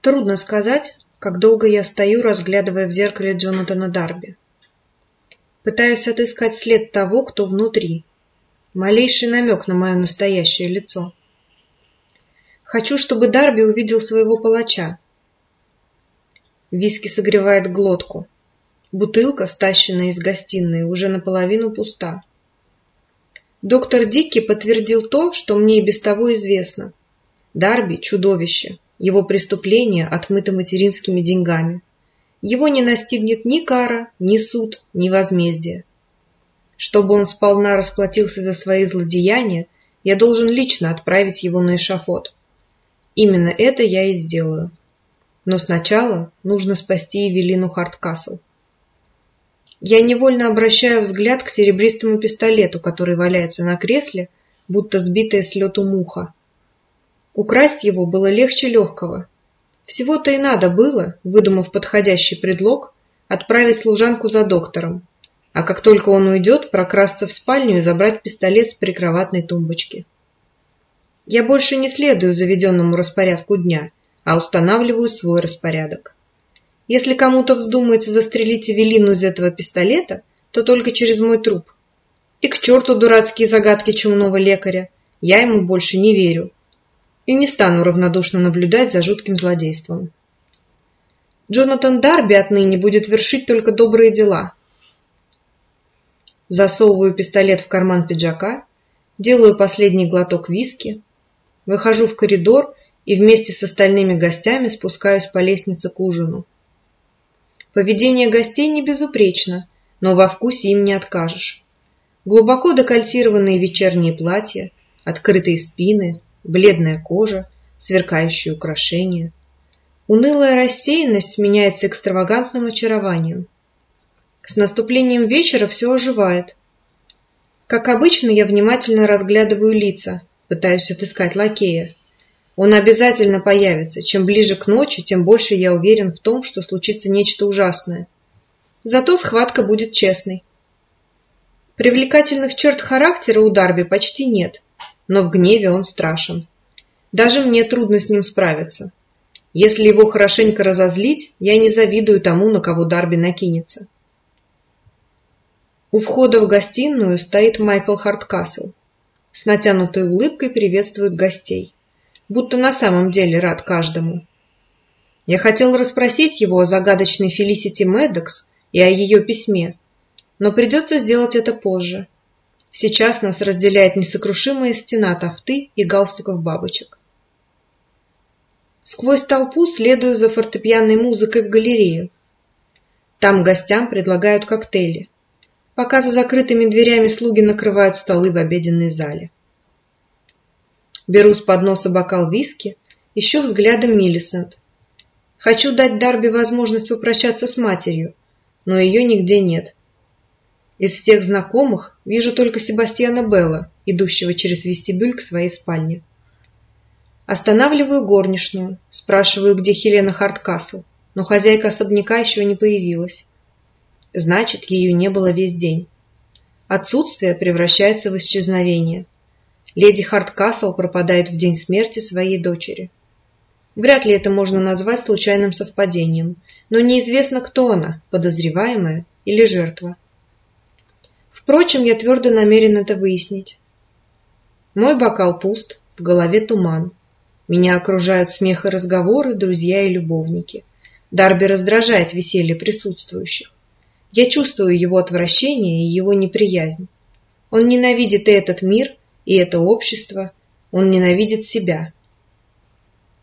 Трудно сказать, как долго я стою, разглядывая в зеркале Джонатана Дарби. Пытаюсь отыскать след того, кто внутри. Малейший намек на мое настоящее лицо. Хочу, чтобы Дарби увидел своего палача. Виски согревает глотку. Бутылка, стащенная из гостиной, уже наполовину пуста. Доктор Дикки подтвердил то, что мне и без того известно. Дарби – чудовище. Его преступление отмыто материнскими деньгами. Его не настигнет ни кара, ни суд, ни возмездие. Чтобы он сполна расплатился за свои злодеяния, я должен лично отправить его на эшафот. Именно это я и сделаю. Но сначала нужно спасти Евелину Харткасл. Я невольно обращаю взгляд к серебристому пистолету, который валяется на кресле, будто сбитая с лету муха. Украсть его было легче легкого. Всего-то и надо было, выдумав подходящий предлог, отправить служанку за доктором, а как только он уйдет, прокрасться в спальню и забрать пистолет с прикроватной тумбочки. Я больше не следую заведенному распорядку дня, а устанавливаю свой распорядок. Если кому-то вздумается застрелить Эвелину из этого пистолета, то только через мой труп. И к черту дурацкие загадки чумного лекаря. Я ему больше не верю. И не стану равнодушно наблюдать за жутким злодейством. Джонатан Дарби отныне будет вершить только добрые дела. Засовываю пистолет в карман пиджака, делаю последний глоток виски, выхожу в коридор и вместе с остальными гостями спускаюсь по лестнице к ужину. Поведение гостей не безупречно, но во вкусе им не откажешь. Глубоко декольтированные вечерние платья, открытые спины, бледная кожа, сверкающие украшения. Унылая рассеянность сменяется экстравагантным очарованием. С наступлением вечера все оживает. Как обычно, я внимательно разглядываю лица, пытаюсь отыскать лакея. Он обязательно появится. Чем ближе к ночи, тем больше я уверен в том, что случится нечто ужасное. Зато схватка будет честной. Привлекательных черт характера у Дарби почти нет, но в гневе он страшен. Даже мне трудно с ним справиться. Если его хорошенько разозлить, я не завидую тому, на кого Дарби накинется. У входа в гостиную стоит Майкл Харткасл. С натянутой улыбкой приветствует гостей будто на самом деле рад каждому. Я хотел расспросить его о загадочной Фелисити Медекс и о ее письме, но придется сделать это позже. Сейчас нас разделяет несокрушимая стена тафты и галстуков бабочек. Сквозь толпу следую за фортепианной музыкой в галерею. Там гостям предлагают коктейли. Пока за закрытыми дверями слуги накрывают столы в обеденной зале. Беру с подноса бокал виски, ищу взглядом Миллисент. Хочу дать Дарби возможность попрощаться с матерью, но ее нигде нет. Из всех знакомых вижу только Себастьяна Белла, идущего через вестибюль к своей спальне. Останавливаю горничную, спрашиваю, где Хелена Харткасл, но хозяйка особняка еще не появилась. Значит, ее не было весь день. Отсутствие превращается в исчезновение – леди Харткасл пропадает в день смерти своей дочери. Вряд ли это можно назвать случайным совпадением, но неизвестно, кто она, подозреваемая или жертва. Впрочем, я твердо намерен это выяснить. Мой бокал пуст, в голове туман. Меня окружают смех и разговоры, друзья и любовники. Дарби раздражает веселье присутствующих. Я чувствую его отвращение и его неприязнь. Он ненавидит и этот мир, и это общество, он ненавидит себя.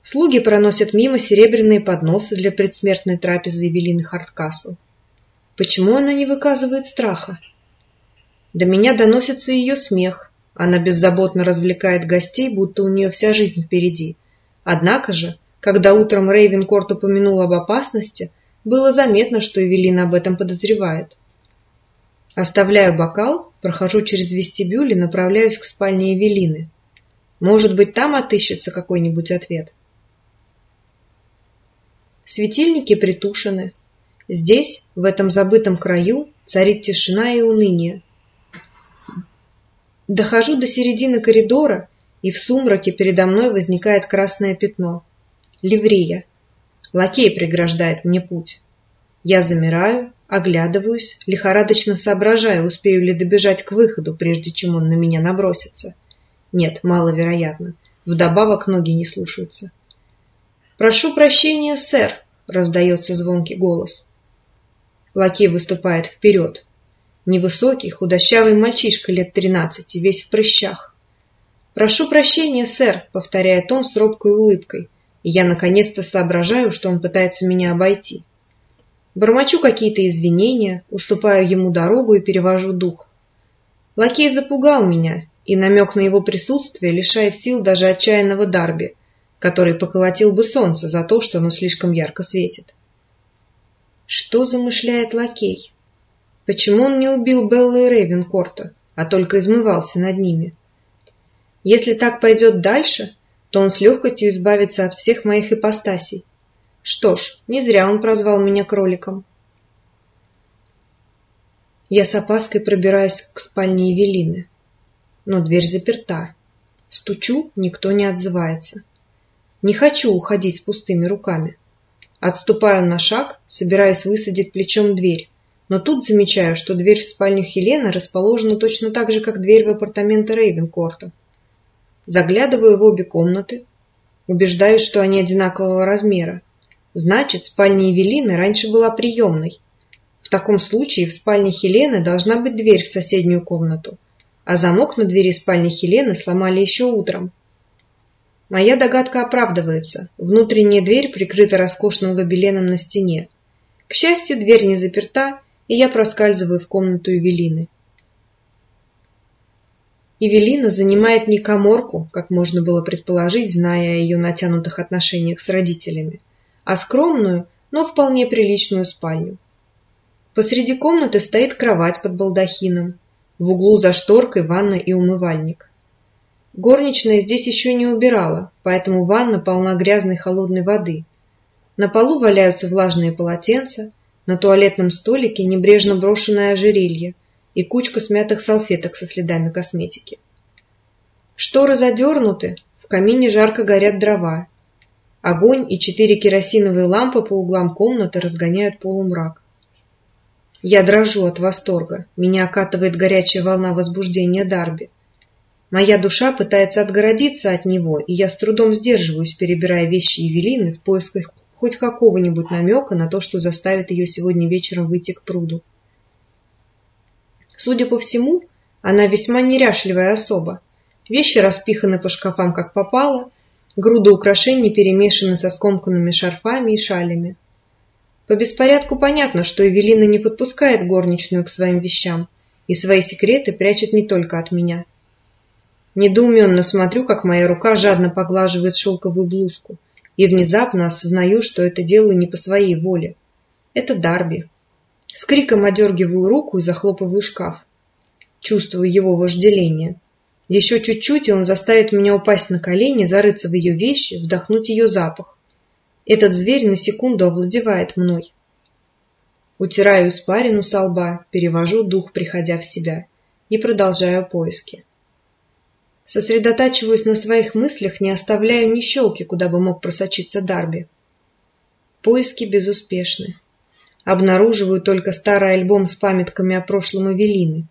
Слуги проносят мимо серебряные подносы для предсмертной трапезы Евелины Харткасл. Почему она не выказывает страха? До меня доносится ее смех. Она беззаботно развлекает гостей, будто у нее вся жизнь впереди. Однако же, когда утром Рейвенкорт упомянул об опасности, было заметно, что Эвелина об этом подозревает. Оставляю бокал, прохожу через вестибюль и направляюсь к спальне Евелины. Может быть, там отыщется какой-нибудь ответ. Светильники притушены. Здесь, в этом забытом краю, царит тишина и уныние. Дохожу до середины коридора, и в сумраке передо мной возникает красное пятно. Ливрея. Лакей преграждает мне путь. Я замираю, оглядываюсь, лихорадочно соображаю, успею ли добежать к выходу, прежде чем он на меня набросится. Нет, маловероятно. Вдобавок ноги не слушаются. «Прошу прощения, сэр!» — раздается звонкий голос. Лакей выступает вперед. Невысокий, худощавый мальчишка лет тринадцати, весь в прыщах. «Прошу прощения, сэр!» — повторяет он с робкой улыбкой и я наконец-то соображаю, что он пытается меня обойти. Бормочу какие-то извинения, уступаю ему дорогу и перевожу дух. Лакей запугал меня, и намек на его присутствие лишает сил даже отчаянного Дарби, который поколотил бы солнце за то, что оно слишком ярко светит. Что замышляет лакей? Почему он не убил Беллы и Рейвенкорта, а только измывался над ними? Если так пойдет дальше, то он с легкостью избавится от всех моих ипостасей. Что ж, не зря он прозвал меня кроликом. Я с опаской пробираюсь к спальне Евелины. Но дверь заперта. Стучу, никто не отзывается. Не хочу уходить с пустыми руками. Отступаю на шаг, собираюсь высадить плечом дверь, но тут замечаю, что дверь в спальню Хелены расположена точно так же, как дверь в апартаменты Рейвенкорта. Заглядываю в обе комнаты, убеждаюсь, что они одинакового размера. Значит, спальня Евелины раньше была приемной. В таком случае в спальне Хелены должна быть дверь в соседнюю комнату, а замок на двери спальни Хелены сломали еще утром. Моя догадка оправдывается. Внутренняя дверь прикрыта роскошным гобеленом на стене. К счастью, дверь не заперта, и я проскальзываю в комнату Евелины. Евелина занимает не коморку, как можно было предположить, зная о ее натянутых отношениях с родителями, а скромную, но вполне приличную спальню. Посреди комнаты стоит кровать под балдахином, в углу за шторкой ванна и умывальник. Горничная здесь еще не убирала, поэтому ванна полна грязной холодной воды. На полу валяются влажные полотенца, на туалетном столике небрежно брошенное ожерелье – и кучка смятых салфеток со следами косметики. Шторы задернуты, в камине жарко горят дрова. Огонь и четыре керосиновые лампы по углам комнаты разгоняют полумрак. Я дрожу от восторга, меня окатывает горячая волна возбуждения Дарби. Моя душа пытается отгородиться от него, и я с трудом сдерживаюсь, перебирая вещи Евелины в поисках хоть какого-нибудь намека на то, что заставит ее сегодня вечером выйти к пруду. Судя по всему, она весьма неряшливая особа. Вещи распиханы по шкафам как попало, груды украшений перемешаны со скомканными шарфами и шалями. По беспорядку понятно, что Эвелина не подпускает горничную к своим вещам и свои секреты прячет не только от меня. Недоуменно смотрю, как моя рука жадно поглаживает шелковую блузку, и внезапно осознаю, что это делаю не по своей воле. Это Дарби. С криком одергиваю руку и захлопываю шкаф. Чувствую его вожделение. Еще чуть-чуть, и он заставит меня упасть на колени, зарыться в ее вещи, вдохнуть ее запах. Этот зверь на секунду овладевает мной. Утираю испарину со лба, перевожу дух, приходя в себя, и продолжаю поиски. Сосредотачиваюсь на своих мыслях, не оставляю ни щелки, куда бы мог просочиться Дарби. Поиски безуспешны обнаруживаю только старый альбом с памятками о прошлом Эвелины,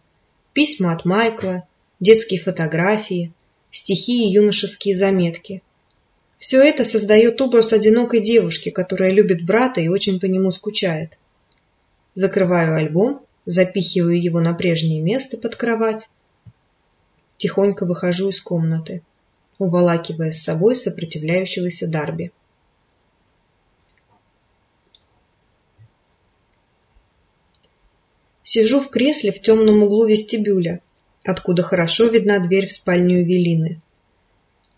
письма от Майкла, детские фотографии, стихи и юношеские заметки. Все это создает образ одинокой девушки, которая любит брата и очень по нему скучает. Закрываю альбом, запихиваю его на прежнее место под кровать. Тихонько выхожу из комнаты, уволакивая с собой сопротивляющегося Дарби. Сижу в кресле в темном углу вестибюля, откуда хорошо видна дверь в спальню Эвелины.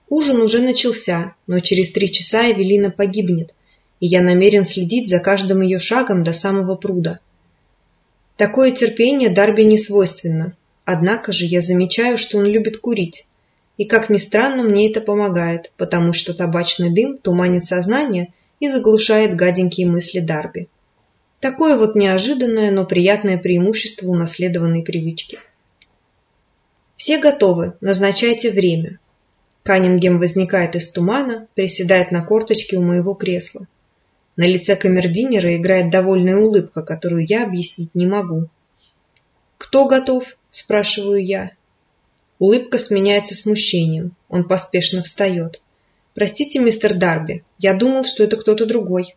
Ужин уже начался, но через три часа Эвелина погибнет, и я намерен следить за каждым ее шагом до самого пруда. Такое терпение Дарби не свойственно, однако же я замечаю, что он любит курить, и, как ни странно, мне это помогает, потому что табачный дым туманит сознание и заглушает гаденькие мысли Дарби. Такое вот неожиданное, но приятное преимущество унаследованной привычки. Все готовы, назначайте время. Каннингем возникает из тумана, приседает на корточке у моего кресла. На лице камердинера играет довольная улыбка, которую я объяснить не могу. «Кто готов?» – спрашиваю я. Улыбка сменяется смущением. Он поспешно встает. «Простите, мистер Дарби, я думал, что это кто-то другой».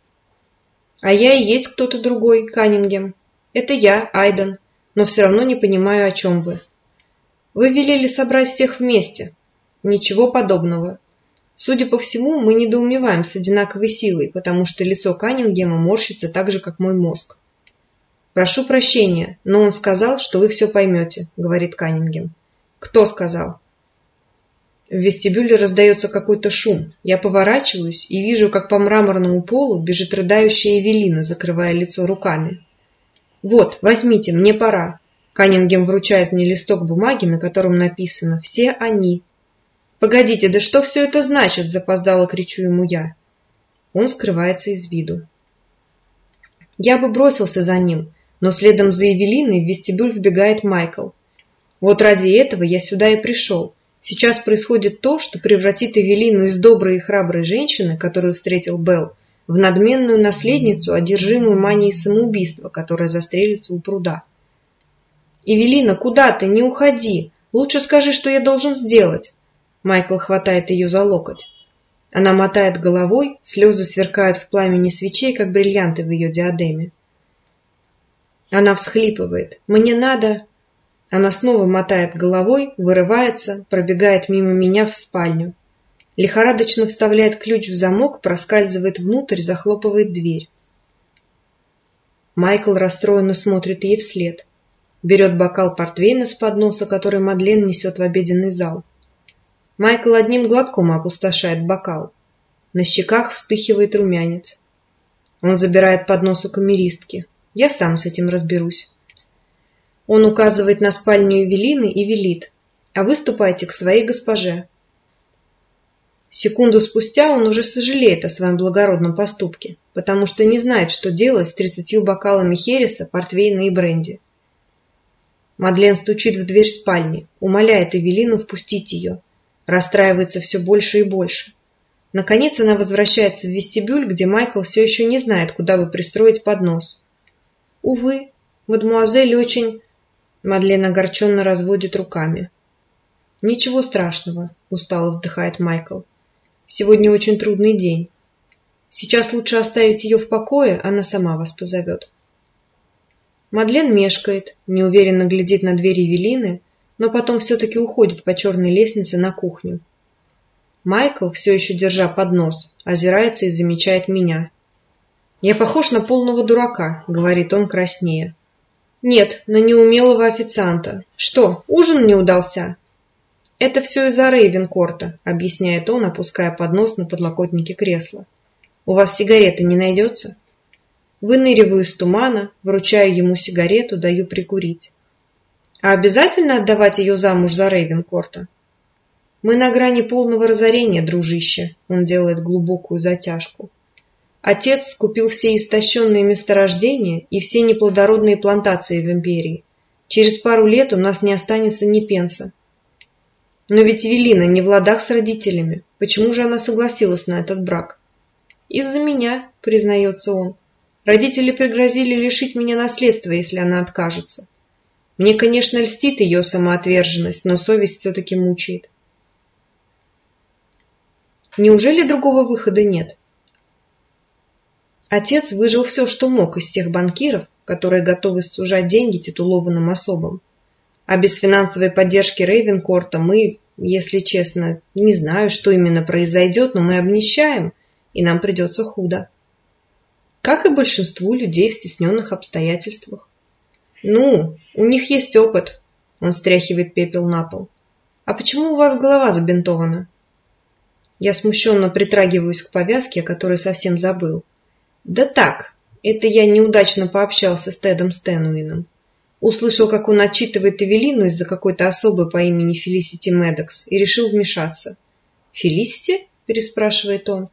«А я и есть кто-то другой, Каннингем. Это я, Айден, но все равно не понимаю, о чем вы». «Вы велели собрать всех вместе». «Ничего подобного. Судя по всему, мы недоумеваем с одинаковой силой, потому что лицо Каннингема морщится так же, как мой мозг. «Прошу прощения, но он сказал, что вы все поймете», — говорит Каннингем. «Кто сказал?» В вестибюле раздается какой-то шум. Я поворачиваюсь и вижу, как по мраморному полу бежит рыдающая Эвелина, закрывая лицо руками. «Вот, возьмите, мне пора». Каннингем вручает мне листок бумаги, на котором написано «Все они». «Погодите, да что все это значит?» – запоздало кричу ему я. Он скрывается из виду. Я бы бросился за ним, но следом за Эвелиной в вестибюль вбегает Майкл. Вот ради этого я сюда и пришел. Сейчас происходит то, что превратит Эвелину из доброй и храброй женщины, которую встретил Белл, в надменную наследницу, одержимую манией самоубийства, которая застрелится у пруда. «Эвелина, куда ты? Не уходи! Лучше скажи, что я должен сделать!» Майкл хватает ее за локоть. Она мотает головой, слезы сверкают в пламени свечей, как бриллианты в ее диадеме. Она всхлипывает. «Мне надо...» Она снова мотает головой, вырывается, пробегает мимо меня в спальню. Лихорадочно вставляет ключ в замок, проскальзывает внутрь, захлопывает дверь. Майкл расстроенно смотрит ей вслед. Берет бокал портвейна с подноса, который Мадлен несет в обеденный зал. Майкл одним глотком опустошает бокал. На щеках вспыхивает румянец. Он забирает поднос у камеристки. Я сам с этим разберусь. Он указывает на спальню Эвелины и велит. А вы ступайте к своей госпоже. Секунду спустя он уже сожалеет о своем благородном поступке, потому что не знает, что делать с тридцатью бокалами хереса, портвейна и бренди. Мадлен стучит в дверь спальни, умоляет Эвелину впустить ее, расстраивается все больше и больше. Наконец она возвращается в вестибюль, где Майкл все еще не знает, куда бы пристроить поднос. Увы, мадемуазель очень... Мадлен огорченно разводит руками. «Ничего страшного», — устало вздыхает Майкл. «Сегодня очень трудный день. Сейчас лучше оставить ее в покое, она сама вас позовет». Мадлен мешкает, неуверенно глядит на дверь Евелины, но потом все-таки уходит по черной лестнице на кухню. Майкл, все еще держа поднос, озирается и замечает меня. «Я похож на полного дурака», — говорит он краснее. «Нет, на неумелого официанта. Что, ужин не удался?» «Это все из-за Рейвенкорта», — объясняет он, опуская поднос на подлокотнике кресла. «У вас сигареты не найдется?» Выныриваю из тумана, вручаю ему сигарету, даю прикурить. А обязательно отдавать ее замуж за Рейвенкорта? Мы на грани полного разорения, дружище. Он делает глубокую затяжку. Отец купил все истощенные месторождения и все неплодородные плантации в империи. Через пару лет у нас не останется ни пенса. Но ведь Велина не в ладах с родителями. Почему же она согласилась на этот брак? Из-за меня, признается он. Родители пригрозили лишить меня наследства, если она откажется. Мне, конечно, льстит ее самоотверженность, но совесть все-таки мучает. Неужели другого выхода нет? Отец выжил все, что мог из тех банкиров, которые готовы сужать деньги титулованным особам. А без финансовой поддержки Рейвенкорта мы, если честно, не знаю, что именно произойдет, но мы обнищаем, и нам придется худо. Как и большинству людей в стесненных обстоятельствах. «Ну, у них есть опыт», — он стряхивает пепел на пол. «А почему у вас голова забинтована?» Я смущенно притрагиваюсь к повязке, о которой совсем забыл. «Да так, это я неудачно пообщался с Тедом Стэнуином. Услышал, как он отчитывает Эвелину из-за какой-то особы по имени Фелисити Медокс и решил вмешаться. «Фелисити?» – переспрашивает он.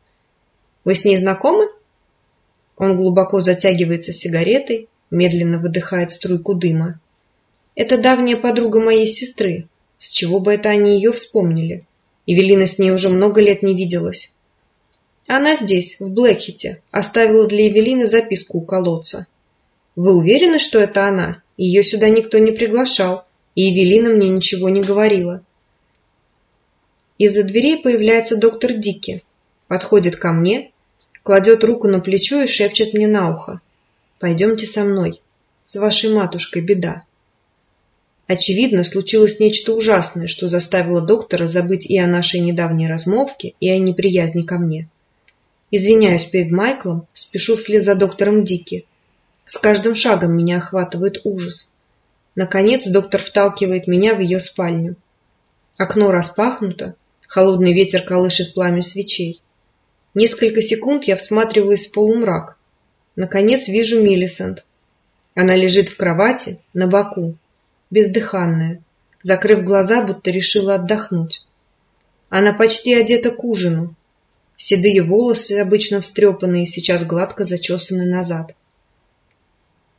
«Вы с ней знакомы?» Он глубоко затягивается сигаретой, медленно выдыхает струйку дыма. Это давняя подруга моей сестры. С чего бы это они ее вспомнили? Эвелина с ней уже много лет не виделась. Она здесь, в Блэкхите, оставила для Эвелины записку у колодца. Вы уверены, что это она? Ее сюда никто не приглашал, и Эвелина мне ничего не говорила. Из-за дверей появляется доктор Дики, подходит ко мне, кладет руку на плечо и шепчет мне на ухо. «Пойдемте со мной. С вашей матушкой беда». Очевидно, случилось нечто ужасное, что заставило доктора забыть и о нашей недавней размолвке, и о неприязни ко мне. Извиняюсь перед Майклом, спешу вслед за доктором Дики. С каждым шагом меня охватывает ужас. Наконец доктор вталкивает меня в ее спальню. Окно распахнуто, холодный ветер колышет пламя свечей. Несколько секунд я всматриваюсь в полумрак. Наконец вижу Миллисент. Она лежит в кровати, на боку, бездыханная, закрыв глаза, будто решила отдохнуть. Она почти одета к ужину. Седые волосы, обычно встрепанные, сейчас гладко зачесаны назад.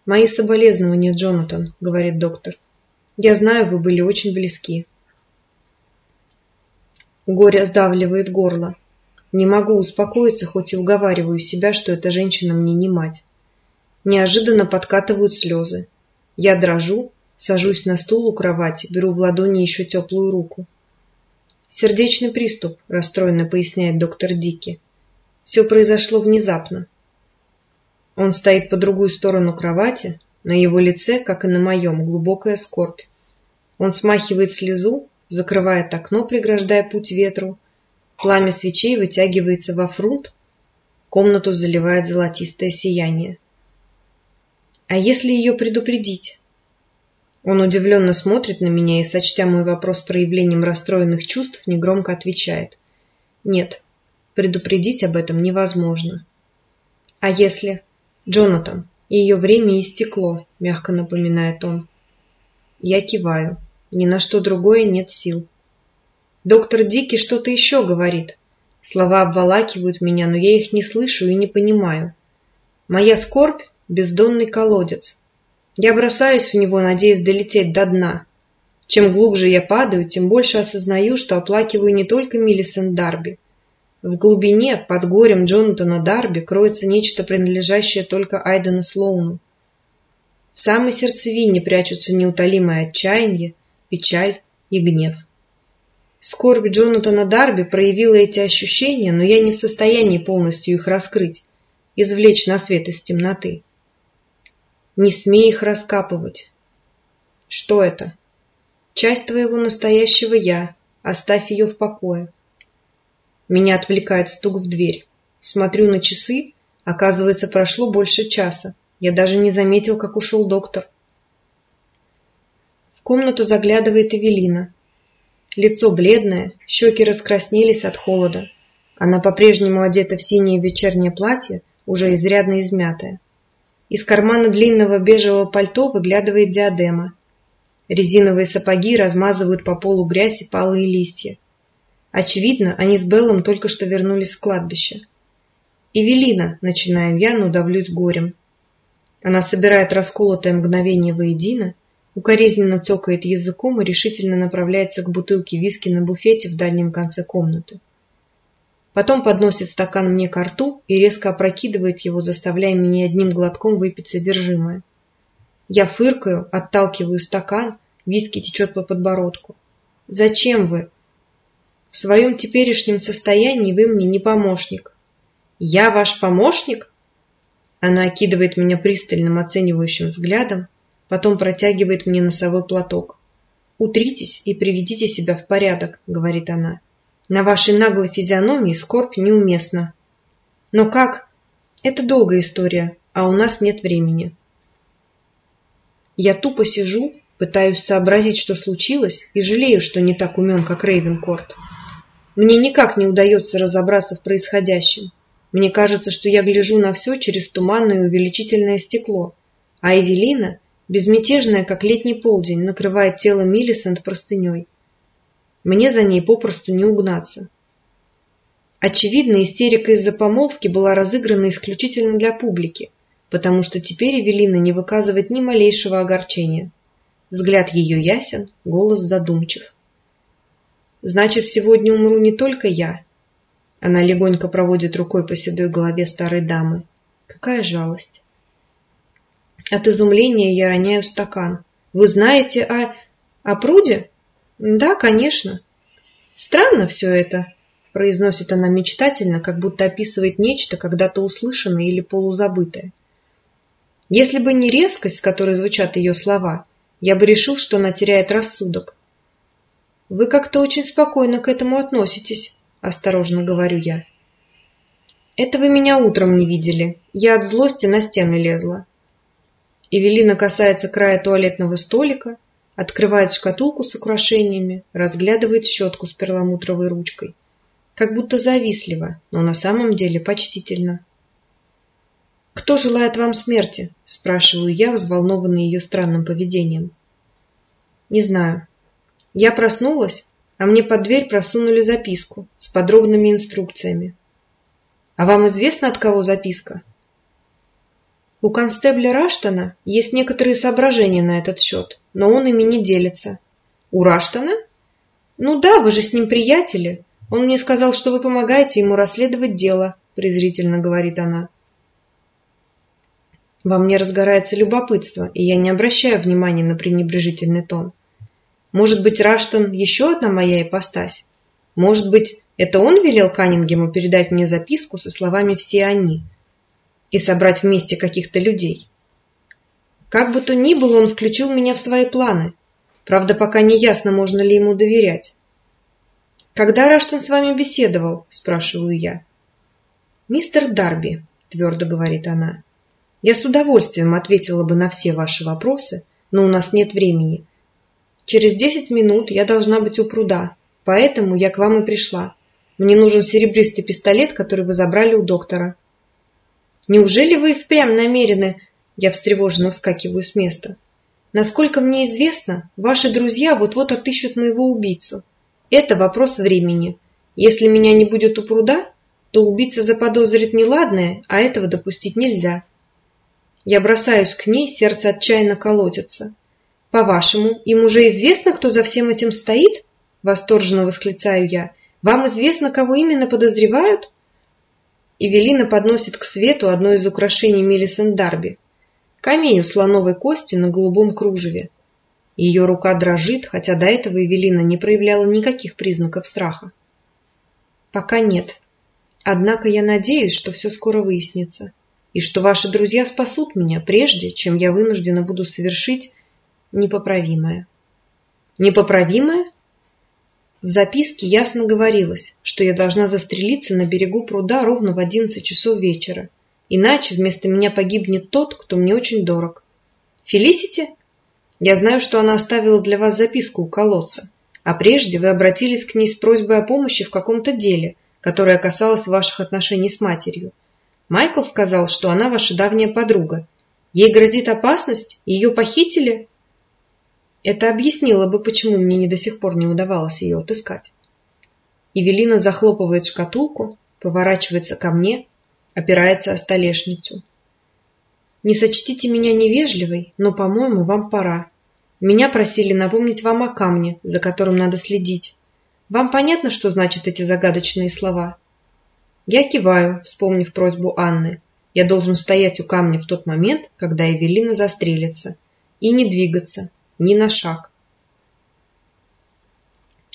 «Мои соболезнования, Джонатан», — говорит доктор. «Я знаю, вы были очень близки». Горе сдавливает горло. Не могу успокоиться, хоть и уговариваю себя, что эта женщина мне не мать. Неожиданно подкатывают слезы. Я дрожу, Сажусь на стул у кровати, беру в ладони еще теплую руку. «Сердечный приступ», – расстроенно поясняет доктор Дики. «Все произошло внезапно». Он стоит по другую сторону кровати, на его лице, как и на моем, глубокая скорбь. Он смахивает слезу, закрывает окно, преграждая путь ветру. Пламя свечей вытягивается во фрунт, комнату заливает золотистое сияние. А если ее предупредить? Он удивленно смотрит на меня и, сочтя мой вопрос проявлением расстроенных чувств, негромко отвечает. Нет, предупредить об этом невозможно. А если... Джонатан, ее время истекло, мягко напоминает он. Я киваю. Ни на что другое нет сил. Доктор Дики что-то еще говорит. Слова обволакивают меня, но я их не слышу и не понимаю. Моя скорбь — бездонный колодец. Я бросаюсь в него, надеясь долететь до дна. Чем глубже я падаю, тем больше осознаю, что оплакиваю не только Миллисент Дарби. В глубине, под горем Джонатана Дарби, кроется нечто, принадлежащее только Айдену Слоуну. В самой сердцевине прячутся неутолимое отчаяние, печаль и гнев. Скорбь Джонатана Дарби проявила эти ощущения, но я не в состоянии полностью их раскрыть, извлечь на свет из темноты. Не смей их раскапывать. Что это? Часть твоего настоящего «я». Оставь ее в покое. Меня отвлекает стук в дверь. Смотрю на часы. Оказывается, прошло больше часа. Я даже не заметил, как ушел доктор. В комнату заглядывает Эвелина. Лицо бледное, щеки раскраснелись от холода. Она по-прежнему одета в синее вечернее платье, уже изрядно измятое. Из кармана длинного бежевого пальто выглядывает диадема. Резиновые сапоги размазывают по полу грязь и палые листья. Очевидно, они с Беллом только что вернулись с кладбища. «Эвелина», — начинаю я, но давлюсь горем. Она собирает расколотое мгновение воедино, укоризненно цокает языком и решительно направляется к бутылке виски на буфете в дальнем конце комнаты. Потом подносит стакан мне ко рту и резко опрокидывает его, заставляя меня одним глотком выпить содержимое. Я фыркаю, отталкиваю стакан, виски течет по подбородку. «Зачем вы?» «В своем теперешнем состоянии вы мне не помощник». «Я ваш помощник?» Она окидывает меня пристальным оценивающим взглядом, потом протягивает мне носовой платок. «Утритесь и приведите себя в порядок», — говорит она. На вашей наглой физиономии скорбь неуместна. Но как? Это долгая история, а у нас нет времени. Я тупо сижу, пытаюсь сообразить, что случилось, и жалею, что не так умен, как Рейвенкорт. Мне никак не удается разобраться в происходящем. Мне кажется, что я гляжу на все через туманное увеличительное стекло, а Эвелина, безмятежная, как летний полдень, накрывает тело Миллисент простыней. Мне за ней попросту не угнаться. Очевидно, истерика из-за помолвки была разыграна исключительно для публики, потому что теперь Эвелина не выказывает ни малейшего огорчения. Взгляд ее ясен, голос задумчив. Значит, сегодня умру не только я. Она легонько проводит рукой по седой голове старой дамы. Какая жалость. От изумления я роняю стакан. Вы знаете о... о пруде? Да, конечно. Странно все это, произносит она мечтательно, как будто описывает нечто, когда-то услышанное или полузабытое. Если бы не резкость, с которой звучат ее слова, я бы решил, что она теряет рассудок. Вы как-то очень спокойно к этому относитесь, осторожно говорю я. Это вы меня утром не видели. Я от злости на стены лезла. Эвелина касается края туалетного столика, открывает шкатулку с украшениями, разглядывает щетку с перламутровой ручкой. Как будто завистливо, но на самом деле почтительно. «Кто желает вам смерти?» – спрашиваю я, взволнованный ее странным поведением. «Не знаю. Я проснулась, а мне под дверь просунули записку с подробными инструкциями. А вам известно, от кого записка? У констебля Раштона есть некоторые соображения на этот счет, но он ими не делится. У Раштона? Ну да, вы же с ним приятели. Он мне сказал, что вы помогаете ему расследовать дело, презрительно говорит она. Во мне разгорается любопытство, и я не обращаю внимания на пренебрежительный тон. Может быть, Раштон еще одна моя ипостась? Может быть, это он велел Каннингему передать мне записку со словами «все они» и собрать вместе каких-то людей? Как бы то ни было, он включил меня в свои планы. Правда, пока не ясно, можно ли ему доверять. «Когда Раштон с вами беседовал?» – спрашиваю я. «Мистер Дарби», – твердо говорит она. «Я с удовольствием ответила бы на все ваши вопросы, но у нас нет времени. Через десять минут я должна быть у пруда, поэтому я к вам и пришла. Мне нужен серебристый пистолет, который вы забрали у доктора. Неужели вы впрямь намерены... Я встревоженно вскакиваю с места. Насколько мне известно, ваши друзья вот-вот отыщут моего убийцу. Это вопрос времени. Если меня не будет у пруда, то убийца заподозрит неладное, а этого допустить нельзя. Я бросаюсь к ней, сердце отчаянно колотится. По-вашему, им уже известно, кто за всем этим стоит? Восторженно восклицаю я. Вам известно, кого именно подозревают? Эвелина подносит к свету одно из украшений Мелисон Дарби. Камею слоновой кости на голубом кружеве. Ее рука дрожит, хотя до этого Эвелина не проявляла никаких признаков страха. Пока нет. Однако я надеюсь, что все скоро выяснится, и что ваши друзья спасут меня, прежде чем я вынуждена буду совершить непоправимое. Непоправимое? В записке ясно говорилось, что я должна застрелиться на берегу пруда ровно в одиннадцать часов вечера, иначе вместо меня погибнет тот, кто мне очень дорог. Фелисити? Я знаю, что она оставила для вас записку у колодца, а прежде вы обратились к ней с просьбой о помощи в каком-то деле, которое касалось ваших отношений с матерью. Майкл сказал, что она ваша давняя подруга. Ей грозит опасность? Ее похитили? Это объяснило бы, почему мне не до сих пор не удавалось ее отыскать. Евелина захлопывает шкатулку, поворачивается ко мне, опирается о столешницу. Не сочтите меня невежливой, но, по-моему, вам пора. Меня просили напомнить вам о камне, за которым надо следить. Вам понятно, что значат эти загадочные слова? Я киваю, вспомнив просьбу Анны. Я должен стоять у камня в тот момент, когда Евелина застрелится, и не двигаться, ни на шаг.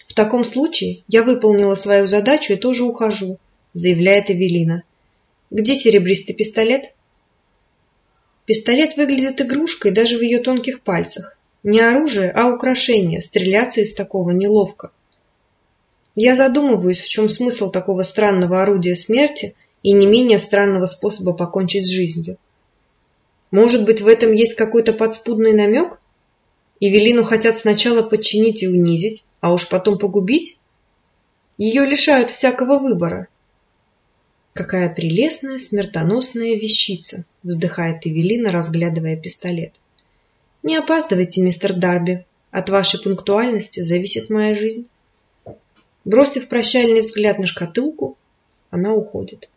В таком случае я выполнила свою задачу и тоже ухожу, заявляет Эвелина. Где серебристый пистолет? Пистолет выглядит игрушкой даже в ее тонких пальцах. Не оружие, а украшение. Стреляться из такого неловко. Я задумываюсь, в чем смысл такого странного орудия смерти и не менее странного способа покончить с жизнью. Может быть, в этом есть какой-то подспудный намек? Евелину хотят сначала подчинить и унизить, а уж потом погубить? Ее лишают всякого выбора. Какая прелестная смертоносная вещица, вздыхает Эвелина, разглядывая пистолет. Не опаздывайте, мистер Дарби. От вашей пунктуальности зависит моя жизнь. Бросив прощальный взгляд на шкатулку, она уходит.